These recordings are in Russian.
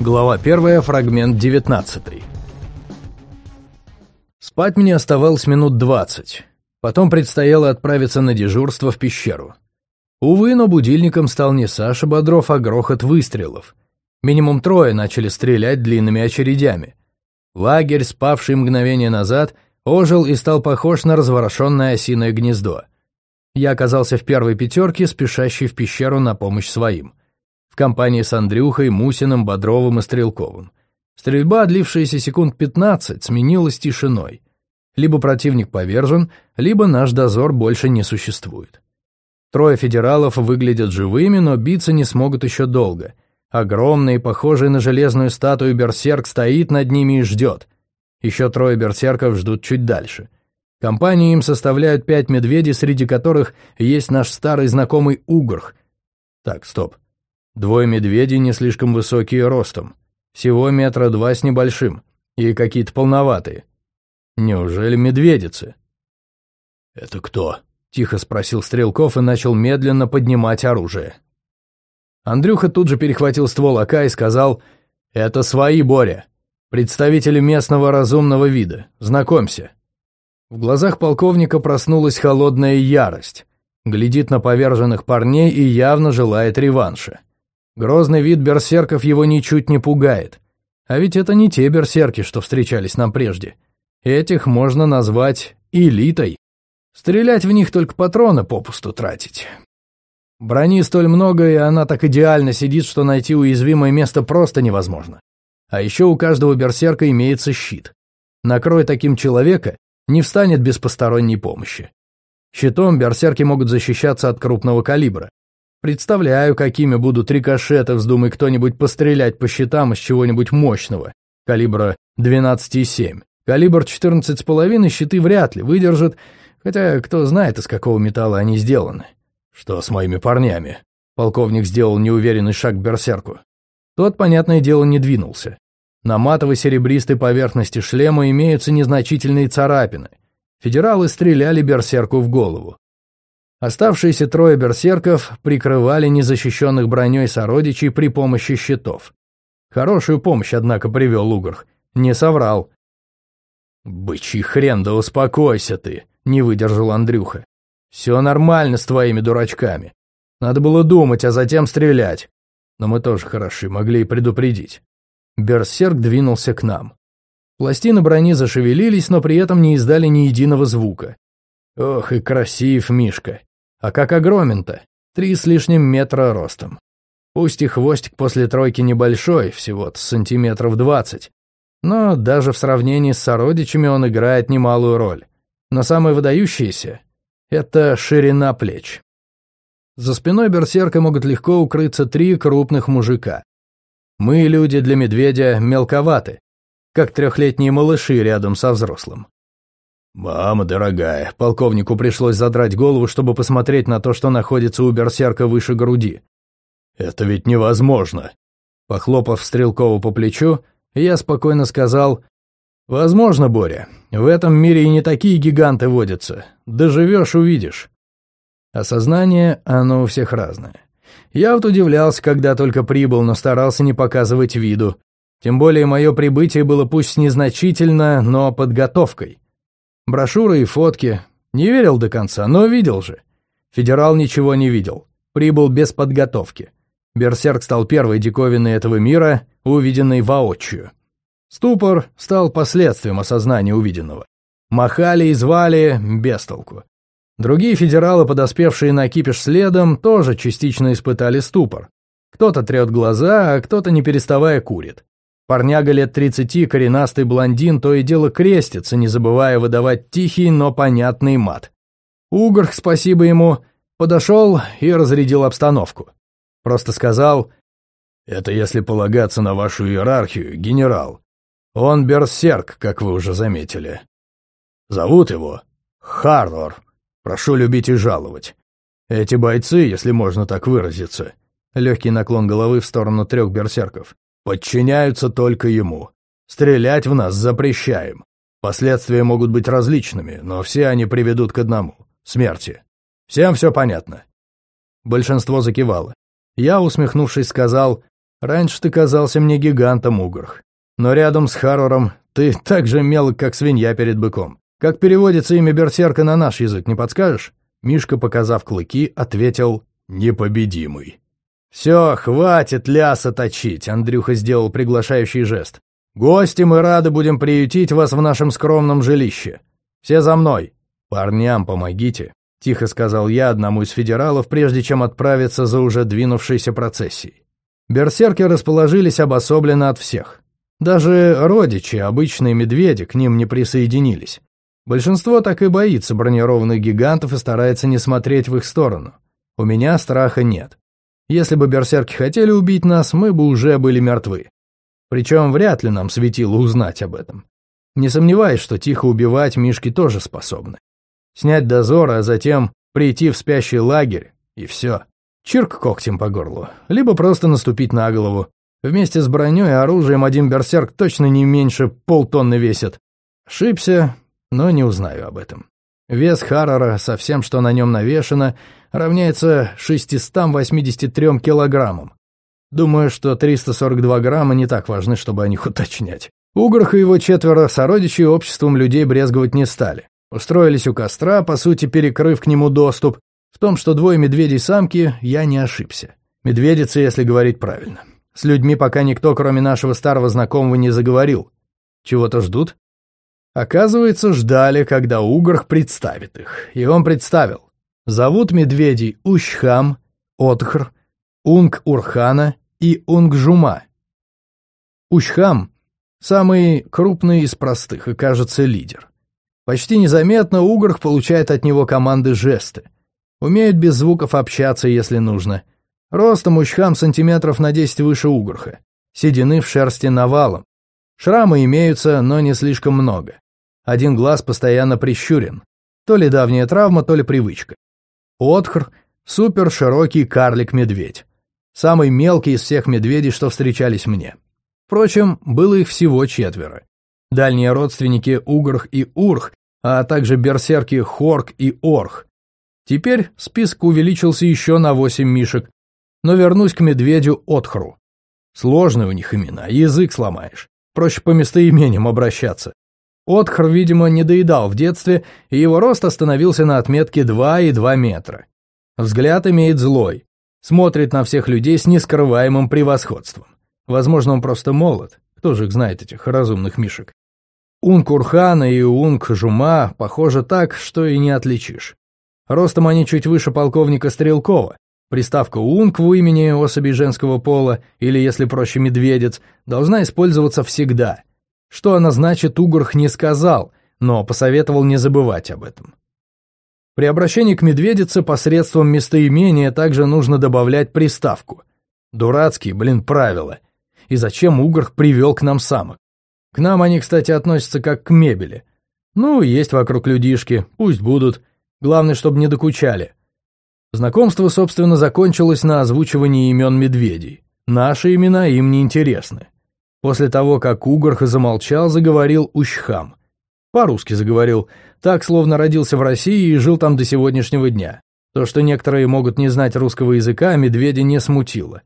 Глава 1, фрагмент 19. Спать мне оставалось минут двадцать. Потом предстояло отправиться на дежурство в пещеру. Увы, но будильником стал не Саша Бодров, а грохот выстрелов. Минимум трое начали стрелять длинными очередями. Лагерь, спавший мгновение назад, ожил и стал похож на разворошенное осиное гнездо. Я оказался в первой пятерке, спешащей в пещеру на помощь своим. Компании с Андрюхой, Мусиным, Бодровым и Стрелковым. Стрельба, длившаяся секунд 15, сменилась тишиной. Либо противник повержен, либо наш дозор больше не существует. Трое федералов выглядят живыми, но биться не смогут еще долго. Огромный, похожий на железную статую берсерк стоит над ними и ждет. Еще трое берсерков ждут чуть дальше. Компанию им составляют пять медведей, среди которых есть наш старый знакомый Угрх. Так, стоп. Двое медведей не слишком высокие ростом. Всего метра два с небольшим. И какие-то полноватые. Неужели медведицы? «Это кто?» — тихо спросил Стрелков и начал медленно поднимать оружие. Андрюха тут же перехватил ствол АК и сказал, «Это свои, Боря. Представители местного разумного вида. Знакомься». В глазах полковника проснулась холодная ярость. Глядит на поверженных парней и явно желает реванша. Грозный вид берсерков его ничуть не пугает. А ведь это не те берсерки, что встречались нам прежде. Этих можно назвать элитой. Стрелять в них только патроны попусту тратить. Брони столь много, и она так идеально сидит, что найти уязвимое место просто невозможно. А еще у каждого берсерка имеется щит. Накрой таким человека, не встанет без посторонней помощи. Щитом берсерки могут защищаться от крупного калибра. Представляю, какими будут рикошеты, вздумай кто-нибудь пострелять по щитам из чего-нибудь мощного, калибра 12,7. Калибр 14,5 щиты вряд ли выдержат, Хотя кто знает, из какого металла они сделаны. Что с моими парнями? Полковник сделал неуверенный шаг к берсерку. Тот, понятное дело, не двинулся. На матовой серебристой поверхности шлема имеются незначительные царапины. Федералы стреляли берсерку в голову. Оставшиеся трое берсерков прикрывали незащищенных броней сородичей при помощи щитов. Хорошую помощь, однако, привел Угрх. Не соврал. «Бычий хрен, да успокойся ты!» не выдержал Андрюха. «Все нормально с твоими дурачками. Надо было думать, а затем стрелять. Но мы тоже хороши, могли и предупредить». Берсерк двинулся к нам. Пластины брони зашевелились, но при этом не издали ни единого звука. Ох и красив Мишка. А как огромен-то? Три с лишним метра ростом. Пусть и хвостик после тройки небольшой, всего-то сантиметров двадцать. Но даже в сравнении с сородичами он играет немалую роль. Но самое выдающееся — это ширина плеч. За спиной берсерка могут легко укрыться три крупных мужика. Мы, люди для медведя, мелковаты, как трехлетние малыши рядом со взрослым. «Мама дорогая», полковнику пришлось задрать голову, чтобы посмотреть на то, что находится у берсерка выше груди. «Это ведь невозможно!» Похлопав Стрелкову по плечу, я спокойно сказал «Возможно, Боря. В этом мире и не такие гиганты водятся. Доживешь — увидишь». Осознание, оно у всех разное. Я вот удивлялся, когда только прибыл, но старался не показывать виду. Тем более мое прибытие было пусть незначительно, но подготовкой. Брошюры и фотки. Не верил до конца, но видел же. Федерал ничего не видел. Прибыл без подготовки. Берсерк стал первой диковиной этого мира, увиденной воочию. Ступор стал последствием осознания увиденного. Махали и звали без толку. Другие федералы, подоспевшие на кипиш следом, тоже частично испытали ступор. Кто-то трет глаза, а кто-то не переставая курит. Парняга лет тридцати, коренастый блондин, то и дело крестится, не забывая выдавать тихий, но понятный мат. Угорх, спасибо ему, подошел и разрядил обстановку. Просто сказал, «Это если полагаться на вашу иерархию, генерал. Он берсерк, как вы уже заметили. Зовут его Харлор. Прошу любить и жаловать. Эти бойцы, если можно так выразиться, легкий наклон головы в сторону трех берсерков, подчиняются только ему. Стрелять в нас запрещаем. Последствия могут быть различными, но все они приведут к одному — смерти. Всем все понятно?» Большинство закивало. Я, усмехнувшись, сказал, Раньше ты казался мне гигантом, Угрх. Но рядом с Харрором ты так же мелок, как свинья перед быком. Как переводится имя берсерка на наш язык, не подскажешь?» Мишка, показав клыки, ответил «Непобедимый». «Все, хватит ляса точить», — Андрюха сделал приглашающий жест. «Гости, мы рады будем приютить вас в нашем скромном жилище. Все за мной. Парням помогите», — тихо сказал я одному из федералов, прежде чем отправиться за уже двинувшейся процессией. Берсерки расположились обособленно от всех. Даже родичи, обычные медведи, к ним не присоединились. Большинство так и боится бронированных гигантов и старается не смотреть в их сторону. У меня страха нет. Если бы берсерки хотели убить нас, мы бы уже были мертвы. Причем вряд ли нам светило узнать об этом. Не сомневаюсь, что тихо убивать мишки тоже способны. Снять дозор, а затем прийти в спящий лагерь, и все. Чирк когтем по горлу, либо просто наступить на голову. Вместе с броней и оружием один берсерк точно не меньше полтонны весит. Ошибся, но не узнаю об этом. Вес Харрора со всем, что на нем навешено, равняется 683 килограммам. Думаю, что 342 грамма не так важны, чтобы о них уточнять. Угрх и его четверо сородичей обществом людей брезговать не стали. Устроились у костра, по сути, перекрыв к нему доступ, в том, что двое медведей-самки, я не ошибся. Медведицы, если говорить правильно. С людьми пока никто, кроме нашего старого знакомого, не заговорил. Чего-то ждут? Оказывается, ждали, когда Угрх представит их. И он представил. Зовут медведей Ущхам, Отхр, Унг-Урхана и Унгжума. Ущхам – самый крупный из простых и, кажется, лидер. Почти незаметно Угрх получает от него команды жесты – Умеют без звуков общаться, если нужно. Ростом учхам сантиметров на 10 выше угорха. Седины в шерсти навалом. Шрамы имеются, но не слишком много. Один глаз постоянно прищурен. То ли давняя травма, то ли привычка. Отхр — супер широкий карлик-медведь. Самый мелкий из всех медведей, что встречались мне. Впрочем, было их всего четверо. Дальние родственники Угрх и Урх, а также берсерки Хорк и Орх, Теперь список увеличился еще на восемь мишек. Но вернусь к медведю Отхру. Сложные у них имена, язык сломаешь. Проще по местоимениям обращаться. Отхр, видимо, не доедал в детстве, и его рост остановился на отметке 2,2 метра. Взгляд имеет злой. Смотрит на всех людей с нескрываемым превосходством. Возможно, он просто молод. Кто же их знает, этих разумных мишек? Унг Урхана и Унг Жума похоже так, что и не отличишь. Ростом они чуть выше полковника Стрелкова. Приставка «унг» в имени особей женского пола, или, если проще, «медведец», должна использоваться всегда. Что она значит, Угорх не сказал, но посоветовал не забывать об этом. При обращении к медведице посредством местоимения также нужно добавлять приставку. Дурацкие, блин, правила. И зачем Угорх привел к нам самок? К нам они, кстати, относятся как к мебели. Ну, есть вокруг людишки, пусть будут. Главное, чтобы не докучали. Знакомство, собственно, закончилось на озвучивании имен медведей. Наши имена им не интересны. После того, как Угорх замолчал, заговорил Ущхам. По-русски заговорил, так, словно родился в России и жил там до сегодняшнего дня. То, что некоторые могут не знать русского языка, медведя не смутило.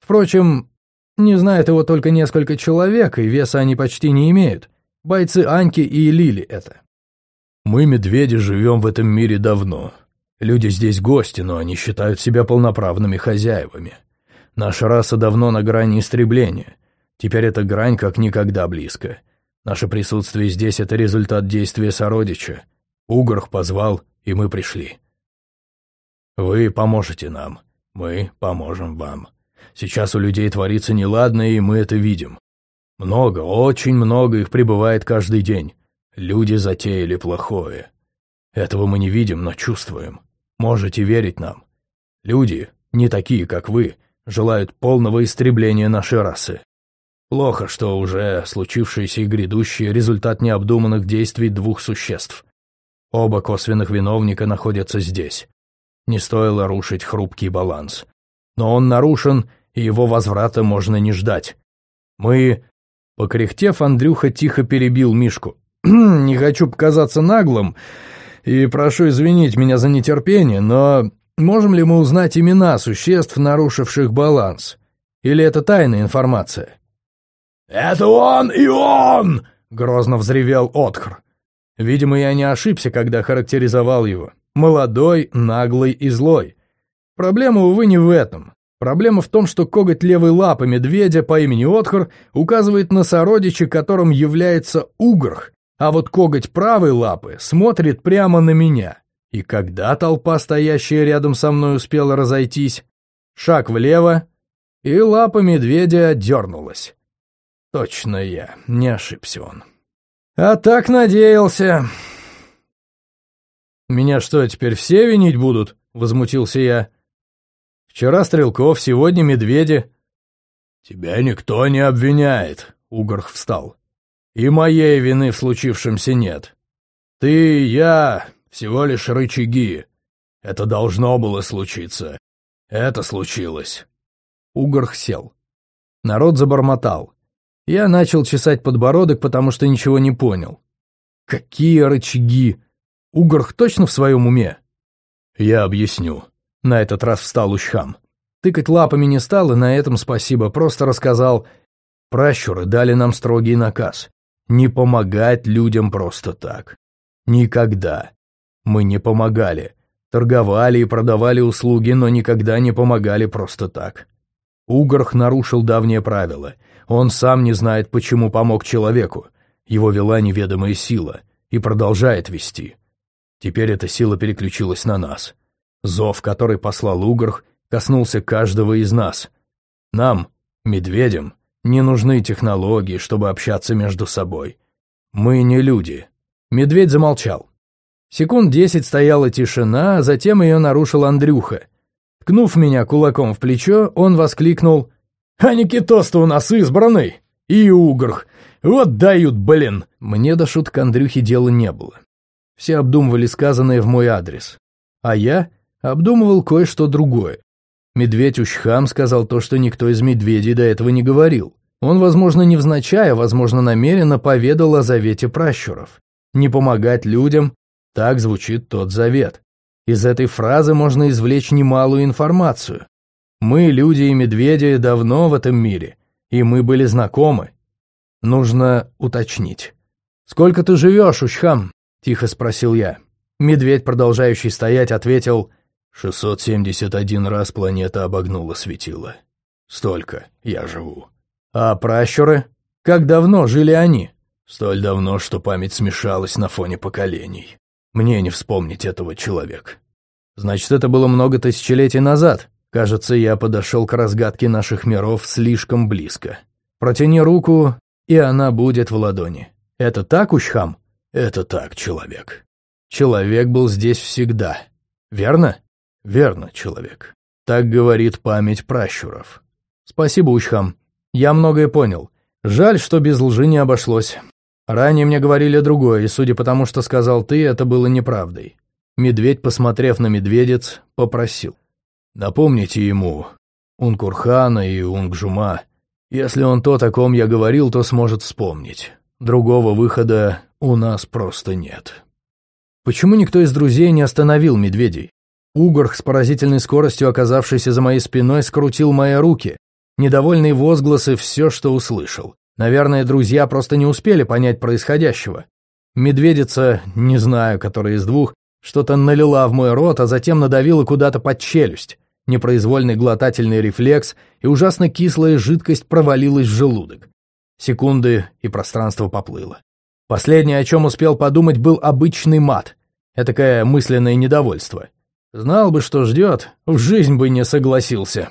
Впрочем, не знает его только несколько человек, и веса они почти не имеют. Бойцы Аньки и Лили это. Мы, медведи, живем в этом мире давно. Люди здесь гости, но они считают себя полноправными хозяевами. Наша раса давно на грани истребления. Теперь эта грань как никогда близко. Наше присутствие здесь — это результат действия сородича. Угорх позвал, и мы пришли. Вы поможете нам, мы поможем вам. Сейчас у людей творится неладное, и мы это видим. Много, очень много их прибывает каждый день. Люди затеяли плохое. Этого мы не видим, но чувствуем. Можете верить нам. Люди, не такие, как вы, желают полного истребления нашей расы. Плохо, что уже случившееся и грядущее результат необдуманных действий двух существ. Оба косвенных виновника находятся здесь. Не стоило рушить хрупкий баланс. Но он нарушен, и его возврата можно не ждать. Мы... Покряхтев, Андрюха тихо перебил Мишку. не хочу показаться наглым и прошу извинить меня за нетерпение, но можем ли мы узнать имена существ, нарушивших баланс? Или это тайная информация? «Это он и он!» — грозно взревел Отхр. Видимо, я не ошибся, когда характеризовал его. Молодой, наглый и злой. Проблема, увы, не в этом. Проблема в том, что коготь левой лапы медведя по имени Отхор указывает на сородича, которым является Угрх, а вот коготь правой лапы смотрит прямо на меня. И когда толпа, стоящая рядом со мной, успела разойтись, шаг влево, и лапа медведя дернулась. Точно я, не ошибся он. А так надеялся. «Меня что, теперь все винить будут?» — возмутился я. «Вчера Стрелков, сегодня Медведи». «Тебя никто не обвиняет», — Угорх встал. «И моей вины в случившемся нет. Ты, я, всего лишь рычаги. Это должно было случиться. Это случилось». Угорх сел. Народ забормотал. Я начал чесать подбородок, потому что ничего не понял. «Какие рычаги? Угорх точно в своем уме?» «Я объясню». На этот раз встал Ущхам. Тыкать лапами не стал, и на этом спасибо, просто рассказал. Пращуры дали нам строгий наказ. Не помогать людям просто так. Никогда. Мы не помогали. Торговали и продавали услуги, но никогда не помогали просто так. Угорх нарушил давнее правило. Он сам не знает, почему помог человеку. Его вела неведомая сила и продолжает вести. Теперь эта сила переключилась на нас. Зов, который послал Угрх, коснулся каждого из нас. Нам, медведям, не нужны технологии, чтобы общаться между собой. Мы не люди. Медведь замолчал. Секунд десять стояла тишина, а затем ее нарушил Андрюха. Ткнув меня кулаком в плечо, он воскликнул «А Никитос-то у нас избранный! И Угрх! Вот дают, блин!» Мне до шутка Андрюхи дела не было. Все обдумывали сказанное в мой адрес. А я обдумывал кое-что другое. Медведь Ущхам сказал то, что никто из медведей до этого не говорил. Он, возможно, невзначай, а, возможно, намеренно поведал о завете пращуров. Не помогать людям – так звучит тот завет. Из этой фразы можно извлечь немалую информацию. Мы, люди и медведи, давно в этом мире, и мы были знакомы. Нужно уточнить. «Сколько ты живешь, Ущхам?» – тихо спросил я. Медведь, продолжающий стоять, ответил – 671 раз планета обогнула светило. Столько я живу. А пращуры? Как давно жили они? Столь давно, что память смешалась на фоне поколений. Мне не вспомнить этого человека. Значит, это было много тысячелетий назад. Кажется, я подошел к разгадке наших миров слишком близко. Протяни руку, и она будет в ладони. Это так, Ущхам? Это так, человек. Человек был здесь всегда. Верно? Верно, человек. Так говорит память пращуров. Спасибо, Учхам. Я многое понял. Жаль, что без лжи не обошлось. Ранее мне говорили другое, и судя по тому, что сказал ты, это было неправдой. Медведь, посмотрев на медведец, попросил. Напомните ему, Ункурхана и Унгжума. Если он то, о ком я говорил, то сможет вспомнить. Другого выхода у нас просто нет. Почему никто из друзей не остановил медведей? Угорх с поразительной скоростью, оказавшийся за моей спиной, скрутил мои руки. Недовольные возгласы — все, что услышал. Наверное, друзья просто не успели понять происходящего. Медведица, не знаю, которая из двух, что-то налила в мой рот, а затем надавила куда-то под челюсть. Непроизвольный глотательный рефлекс, и ужасно кислая жидкость провалилась в желудок. Секунды, и пространство поплыло. Последнее, о чем успел подумать, был обычный мат. Этакое мысленное недовольство. Знал бы, что ждет, в жизнь бы не согласился.